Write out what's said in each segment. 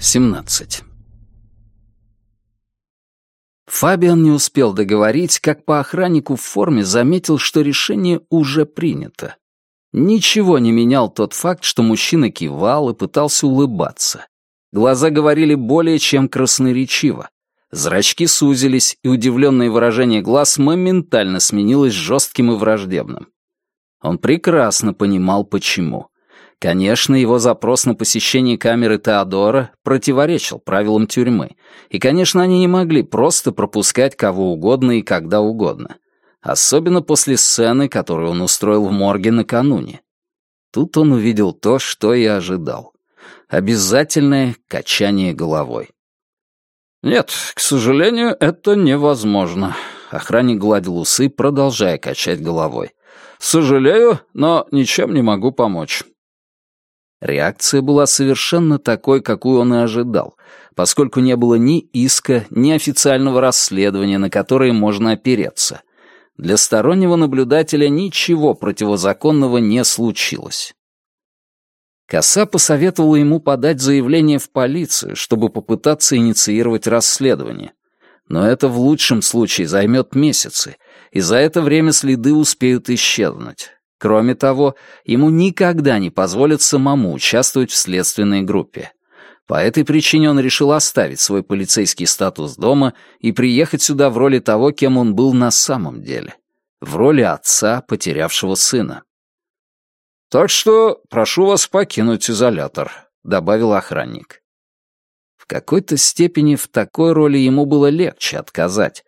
17. Фабиан не успел договорить, как по охраннику в форме заметил, что решение уже принято. Ничего не менял тот факт, что мужчина кивал и пытался улыбаться. Глаза говорили более чем красноречиво. Зрачки сузились, и удивленное выражение глаз моментально сменилось жестким и враждебным. Он прекрасно понимал, почему. Конечно, его запрос на посещение камеры Теодора противоречил правилам тюрьмы, и, конечно, они не могли просто пропускать кого угодно и когда угодно. Особенно после сцены, которую он устроил в морге накануне. Тут он увидел то, что и ожидал. Обязательное качание головой. «Нет, к сожалению, это невозможно», — охранник гладил усы, продолжая качать головой. «Сожалею, но ничем не могу помочь. Реакция была совершенно такой, какую он и ожидал, поскольку не было ни иска, ни официального расследования, на которое можно опереться. Для стороннего наблюдателя ничего противозаконного не случилось. Коса посоветовала ему подать заявление в полицию, чтобы попытаться инициировать расследование. Но это в лучшем случае займет месяцы, и за это время следы успеют исчезнуть. Кроме того, ему никогда не позволят самому участвовать в следственной группе. По этой причине он решил оставить свой полицейский статус дома и приехать сюда в роли того, кем он был на самом деле. В роли отца, потерявшего сына. «Так что прошу вас покинуть изолятор», — добавил охранник. В какой-то степени в такой роли ему было легче отказать.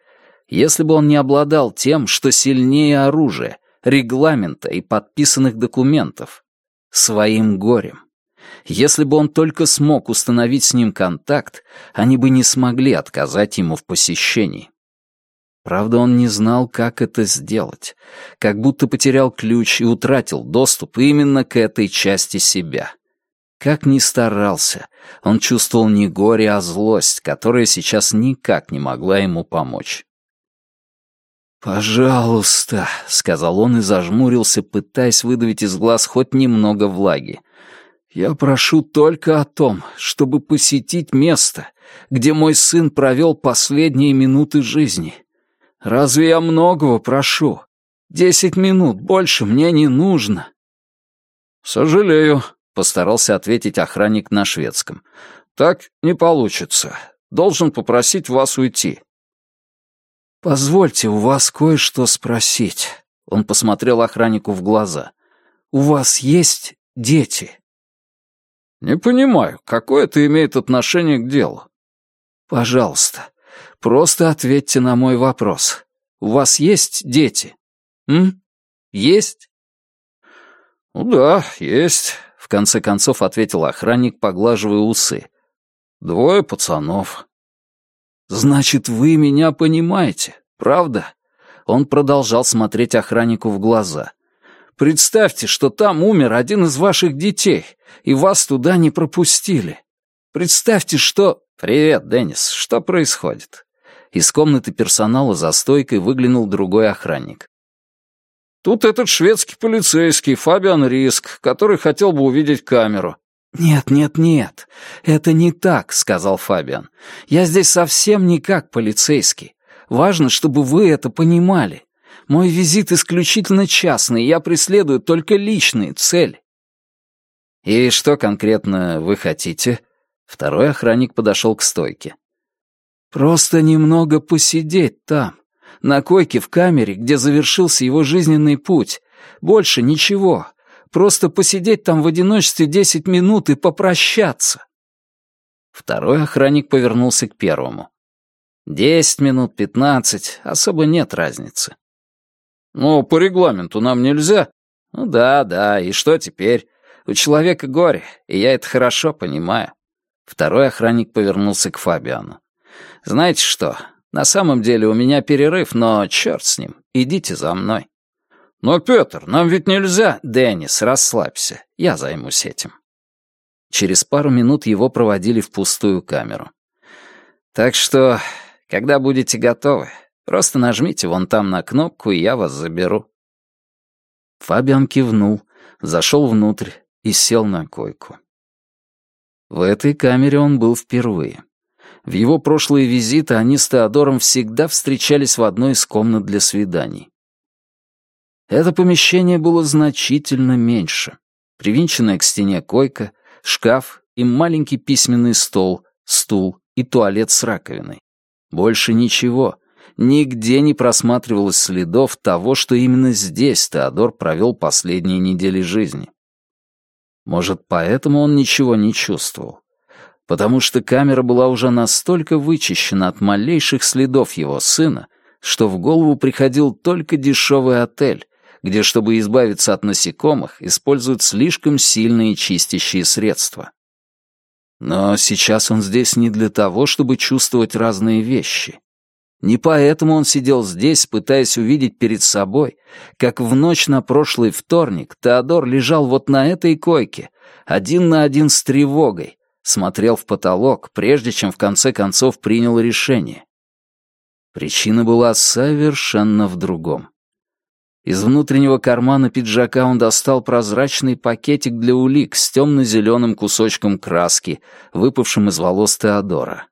Если бы он не обладал тем, что сильнее оружия, регламента и подписанных документов. Своим горем. Если бы он только смог установить с ним контакт, они бы не смогли отказать ему в посещении. Правда, он не знал, как это сделать, как будто потерял ключ и утратил доступ именно к этой части себя. Как ни старался, он чувствовал не горе, а злость, которая сейчас никак не могла ему помочь. «Пожалуйста», — сказал он и зажмурился, пытаясь выдавить из глаз хоть немного влаги. «Я прошу только о том, чтобы посетить место, где мой сын провел последние минуты жизни. Разве я многого прошу? Десять минут, больше мне не нужно». «Сожалею», — постарался ответить охранник на шведском. «Так не получится. Должен попросить вас уйти». «Позвольте у вас кое-что спросить». Он посмотрел охраннику в глаза. «У вас есть дети?» «Не понимаю, какое это имеет отношение к делу?» «Пожалуйста, просто ответьте на мой вопрос. У вас есть дети? М? Есть?» «Ну да, есть», — в конце концов ответил охранник, поглаживая усы. «Двое пацанов. «Значит, вы меня понимаете, правда?» Он продолжал смотреть охраннику в глаза. «Представьте, что там умер один из ваших детей, и вас туда не пропустили. Представьте, что...» «Привет, Деннис, что происходит?» Из комнаты персонала за стойкой выглянул другой охранник. «Тут этот шведский полицейский, Фабиан Риск, который хотел бы увидеть камеру. «Нет, нет, нет, это не так», — сказал Фабиан. «Я здесь совсем не как полицейский. Важно, чтобы вы это понимали. Мой визит исключительно частный, я преследую только личные цели». «И что конкретно вы хотите?» Второй охранник подошел к стойке. «Просто немного посидеть там, на койке в камере, где завершился его жизненный путь. Больше ничего. Просто посидеть там в одиночестве десять минут и попрощаться. Второй охранник повернулся к первому. Десять минут, пятнадцать, особо нет разницы. Ну, по регламенту нам нельзя. Ну да, да, и что теперь? У человека горе, и я это хорошо понимаю. Второй охранник повернулся к Фабиану. Знаете что, на самом деле у меня перерыв, но черт с ним, идите за мной. «Но, Петр, нам ведь нельзя...» «Деннис, расслабься, я займусь этим». Через пару минут его проводили в пустую камеру. «Так что, когда будете готовы, просто нажмите вон там на кнопку, и я вас заберу». Фабиан кивнул, зашел внутрь и сел на койку. В этой камере он был впервые. В его прошлые визиты они с Теодором всегда встречались в одной из комнат для свиданий. Это помещение было значительно меньше. Привинченная к стене койка, шкаф и маленький письменный стол, стул и туалет с раковиной. Больше ничего. Нигде не просматривалось следов того, что именно здесь Теодор провел последние недели жизни. Может, поэтому он ничего не чувствовал. Потому что камера была уже настолько вычищена от малейших следов его сына, что в голову приходил только дешевый отель, где, чтобы избавиться от насекомых, используют слишком сильные чистящие средства. Но сейчас он здесь не для того, чтобы чувствовать разные вещи. Не поэтому он сидел здесь, пытаясь увидеть перед собой, как в ночь на прошлый вторник Теодор лежал вот на этой койке, один на один с тревогой, смотрел в потолок, прежде чем в конце концов принял решение. Причина была совершенно в другом. Из внутреннего кармана пиджака он достал прозрачный пакетик для улик с темно-зеленым кусочком краски, выпавшим из волос Теодора.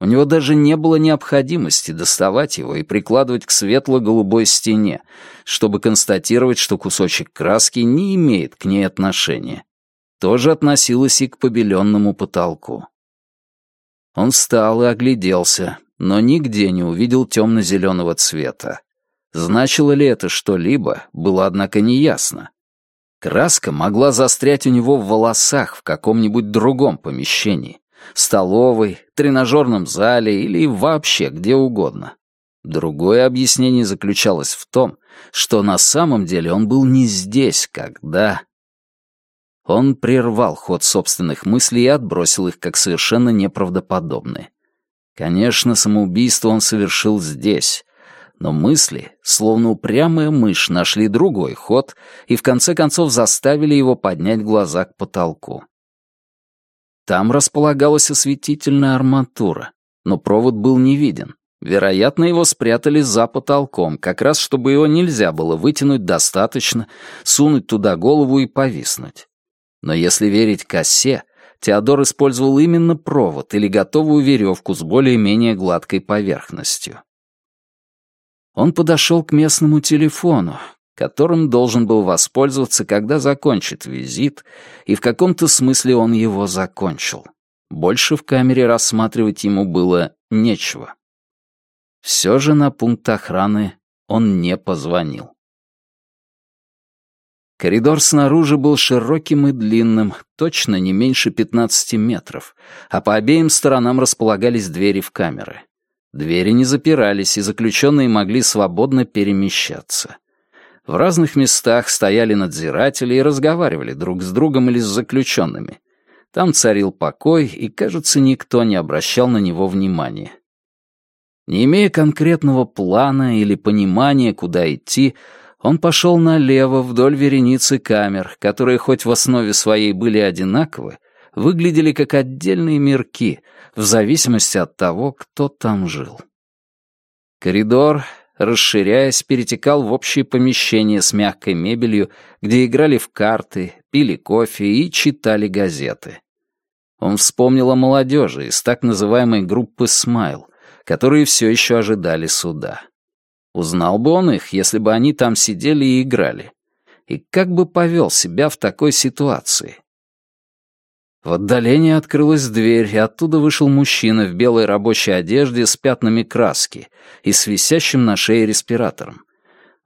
У него даже не было необходимости доставать его и прикладывать к светло-голубой стене, чтобы констатировать, что кусочек краски не имеет к ней отношения. Тоже относилось и к побеленному потолку. Он встал и огляделся, но нигде не увидел темно-зеленого цвета. Значило ли это что-либо, было, однако, неясно. Краска могла застрять у него в волосах в каком-нибудь другом помещении столовой, тренажерном зале или вообще где угодно. Другое объяснение заключалось в том, что на самом деле он был не здесь, когда... Он прервал ход собственных мыслей и отбросил их как совершенно неправдоподобные. Конечно, самоубийство он совершил здесь, но мысли, словно упрямая мышь, нашли другой ход и в конце концов заставили его поднять глаза к потолку. Там располагалась осветительная арматура, но провод был не виден. Вероятно, его спрятали за потолком, как раз чтобы его нельзя было вытянуть достаточно, сунуть туда голову и повиснуть. Но если верить косе, Теодор использовал именно провод или готовую веревку с более-менее гладкой поверхностью. Он подошел к местному телефону, которым должен был воспользоваться, когда закончит визит, и в каком-то смысле он его закончил. Больше в камере рассматривать ему было нечего. Все же на пункт охраны он не позвонил. Коридор снаружи был широким и длинным, точно не меньше 15 метров, а по обеим сторонам располагались двери в камеры. Двери не запирались, и заключенные могли свободно перемещаться. В разных местах стояли надзиратели и разговаривали друг с другом или с заключенными. Там царил покой, и, кажется, никто не обращал на него внимания. Не имея конкретного плана или понимания, куда идти, он пошел налево вдоль вереницы камер, которые хоть в основе своей были одинаковы, выглядели как отдельные мирки, в зависимости от того, кто там жил. Коридор, расширяясь, перетекал в общее помещение с мягкой мебелью, где играли в карты, пили кофе и читали газеты. Он вспомнил о молодежи из так называемой группы «Смайл», которые все еще ожидали суда. Узнал бы он их, если бы они там сидели и играли. И как бы повел себя в такой ситуации? В отдалении открылась дверь, и оттуда вышел мужчина в белой рабочей одежде с пятнами краски и с висящим на шее респиратором.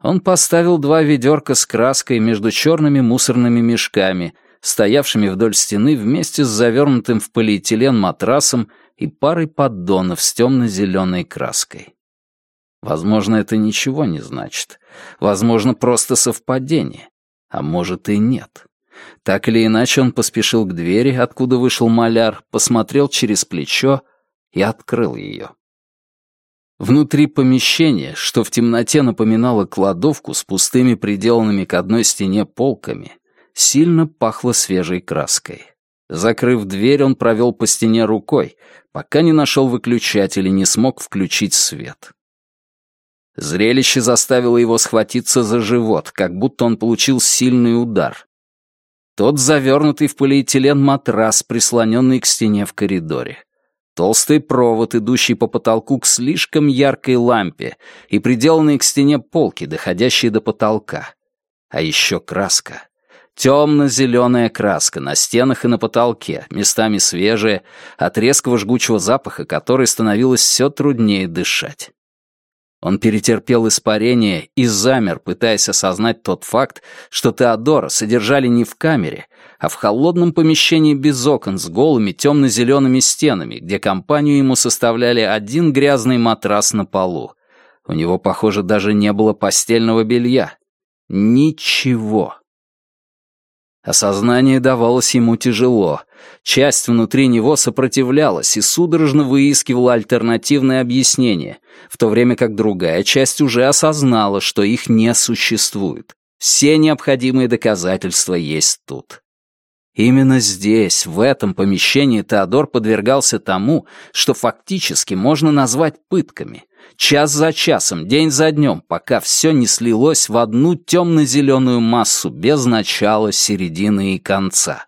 Он поставил два ведерка с краской между черными мусорными мешками, стоявшими вдоль стены вместе с завернутым в полиэтилен матрасом и парой поддонов с темно-зеленой краской. Возможно, это ничего не значит. Возможно, просто совпадение. А может и нет. Так или иначе, он поспешил к двери, откуда вышел маляр, посмотрел через плечо и открыл ее. Внутри помещения, что в темноте напоминало кладовку с пустыми приделанными к одной стене полками, сильно пахло свежей краской. Закрыв дверь, он провел по стене рукой, пока не нашел выключатель и не смог включить свет. Зрелище заставило его схватиться за живот, как будто он получил сильный удар. Тот завернутый в полиэтилен матрас, прислоненный к стене в коридоре. Толстый провод, идущий по потолку к слишком яркой лампе, и приделанные к стене полки, доходящие до потолка. А еще краска. Темно-зеленая краска на стенах и на потолке, местами свежая, от резкого жгучего запаха, который становилось все труднее дышать. Он перетерпел испарение и замер, пытаясь осознать тот факт, что Теодора содержали не в камере, а в холодном помещении без окон с голыми темно-зелеными стенами, где компанию ему составляли один грязный матрас на полу. У него, похоже, даже не было постельного белья. Ничего. Осознание давалось ему тяжело. Часть внутри него сопротивлялась и судорожно выискивала альтернативное объяснение, в то время как другая часть уже осознала, что их не существует. Все необходимые доказательства есть тут. Именно здесь, в этом помещении, Теодор подвергался тому, что фактически можно назвать пытками. Час за часом, день за днем, пока все не слилось в одну темно-зеленую массу без начала, середины и конца.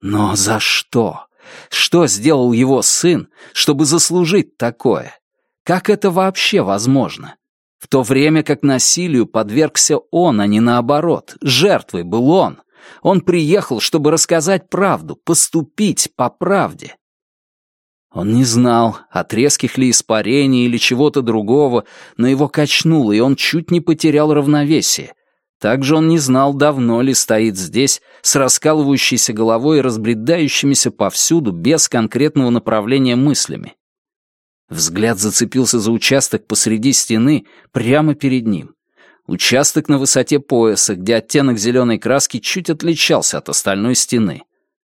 Но за что? Что сделал его сын, чтобы заслужить такое? Как это вообще возможно? В то время как насилию подвергся он, а не наоборот, жертвой был он — он приехал, чтобы рассказать правду, поступить по правде. Он не знал, от резких ли испарений или чего-то другого, но его качнуло, и он чуть не потерял равновесие. Также он не знал, давно ли стоит здесь, с раскалывающейся головой и разбредающимися повсюду, без конкретного направления мыслями. Взгляд зацепился за участок посреди стены, прямо перед ним. Участок на высоте пояса, где оттенок зеленой краски чуть отличался от остальной стены.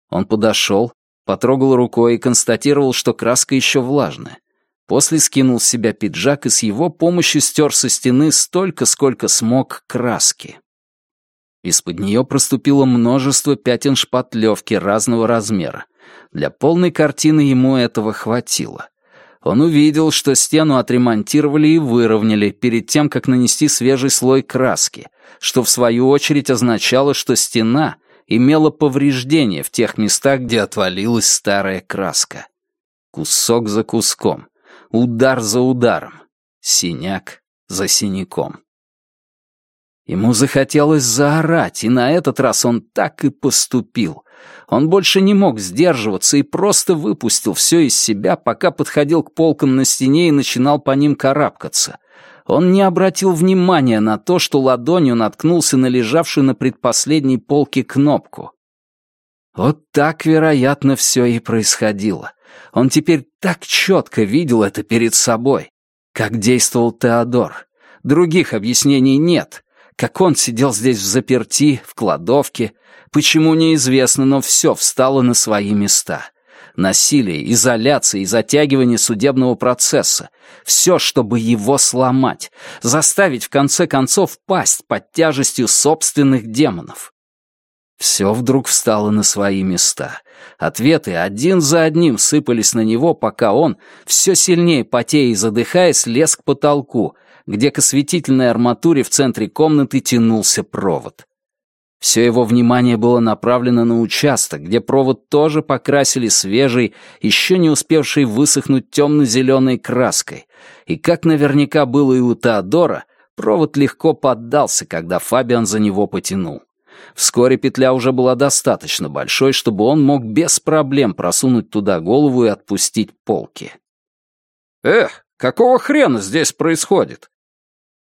Он подошел, потрогал рукой и констатировал, что краска еще влажная. После скинул с себя пиджак и с его помощью стер со стены столько, сколько смог краски. Из-под нее проступило множество пятен шпатлевки разного размера. Для полной картины ему этого хватило он увидел, что стену отремонтировали и выровняли перед тем, как нанести свежий слой краски, что в свою очередь означало, что стена имела повреждения в тех местах, где отвалилась старая краска. Кусок за куском, удар за ударом, синяк за синяком. Ему захотелось заорать, и на этот раз он так и поступил. Он больше не мог сдерживаться и просто выпустил все из себя, пока подходил к полкам на стене и начинал по ним карабкаться. Он не обратил внимания на то, что ладонью наткнулся на лежавшую на предпоследней полке кнопку. Вот так, вероятно, все и происходило. Он теперь так четко видел это перед собой. Как действовал Теодор. Других объяснений нет. Как он сидел здесь в заперти, в кладовке. Почему, неизвестно, но все встало на свои места. Насилие, изоляция и затягивание судебного процесса. Все, чтобы его сломать. Заставить, в конце концов, пасть под тяжестью собственных демонов. Все вдруг встало на свои места. Ответы один за одним сыпались на него, пока он, все сильнее потея и задыхаясь, лез к потолку, где к осветительной арматуре в центре комнаты тянулся провод. Все его внимание было направлено на участок, где провод тоже покрасили свежей, еще не успевшей высохнуть темно-зеленой краской, и, как наверняка было и у Теодора, провод легко поддался, когда Фабиан за него потянул. Вскоре петля уже была достаточно большой, чтобы он мог без проблем просунуть туда голову и отпустить полки. «Эх, какого хрена здесь происходит?»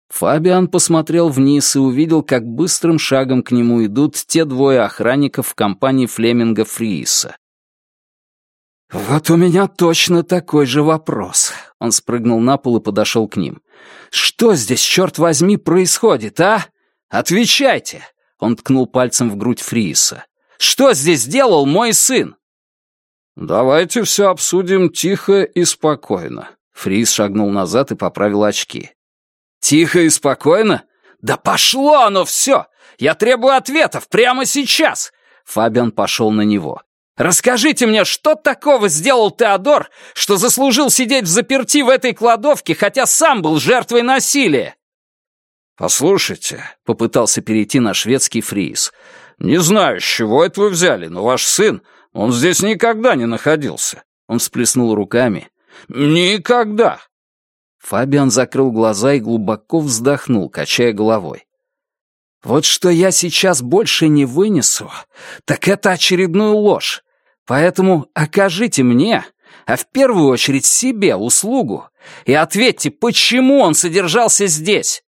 Фабиан посмотрел вниз и увидел, как быстрым шагом к нему идут те двое охранников в компании Флеминга Фрииса. «Вот у меня точно такой же вопрос». Он спрыгнул на пол и подошел к ним. «Что здесь, черт возьми, происходит, а? Отвечайте!» Он ткнул пальцем в грудь Фрииса. «Что здесь делал мой сын?» «Давайте все обсудим тихо и спокойно». Фриис шагнул назад и поправил очки. Тихо и спокойно? Да пошло оно все! Я требую ответов прямо сейчас!» Фабиан пошел на него. «Расскажите мне, что такого сделал Теодор, что заслужил сидеть в заперти в этой кладовке, хотя сам был жертвой насилия?» «Послушайте», — попытался перейти на шведский фриз, «Не знаю, с чего это вы взяли, но ваш сын, он здесь никогда не находился». Он всплеснул руками. «Никогда!» Фабиан закрыл глаза и глубоко вздохнул, качая головой. «Вот что я сейчас больше не вынесу, так это очередную ложь. Поэтому окажите мне, а в первую очередь себе, услугу, и ответьте, почему он содержался здесь?»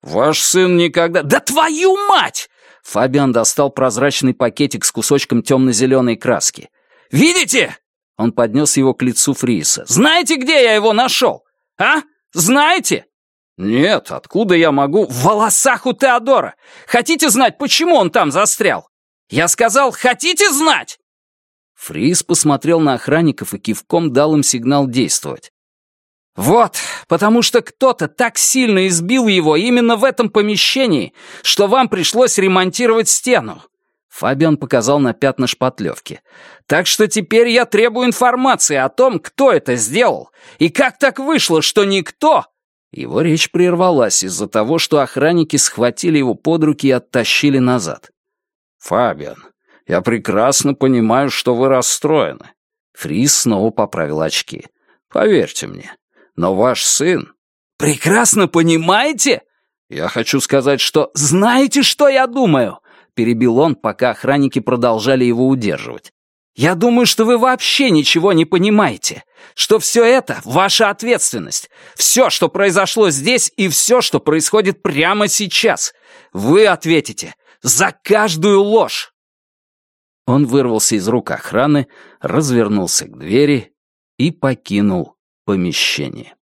«Ваш сын никогда...» «Да твою мать!» Фабиан достал прозрачный пакетик с кусочком темно-зеленой краски. «Видите?» Он поднес его к лицу Фриса. «Знаете, где я его нашел? А? Знаете?» «Нет, откуда я могу...» «В волосах у Теодора! Хотите знать, почему он там застрял?» «Я сказал, хотите знать?» Фрис посмотрел на охранников и кивком дал им сигнал действовать. «Вот, потому что кто-то так сильно избил его именно в этом помещении, что вам пришлось ремонтировать стену». Фабиан показал на пятна шпатлевки. «Так что теперь я требую информации о том, кто это сделал, и как так вышло, что никто...» Его речь прервалась из-за того, что охранники схватили его под руки и оттащили назад. «Фабиан, я прекрасно понимаю, что вы расстроены». Фрис снова поправил очки. «Поверьте мне, но ваш сын...» «Прекрасно понимаете?» «Я хочу сказать, что...» «Знаете, что я думаю?» Перебил он, пока охранники продолжали его удерживать. «Я думаю, что вы вообще ничего не понимаете. Что все это — ваша ответственность. Все, что произошло здесь, и все, что происходит прямо сейчас. Вы ответите за каждую ложь!» Он вырвался из рук охраны, развернулся к двери и покинул помещение.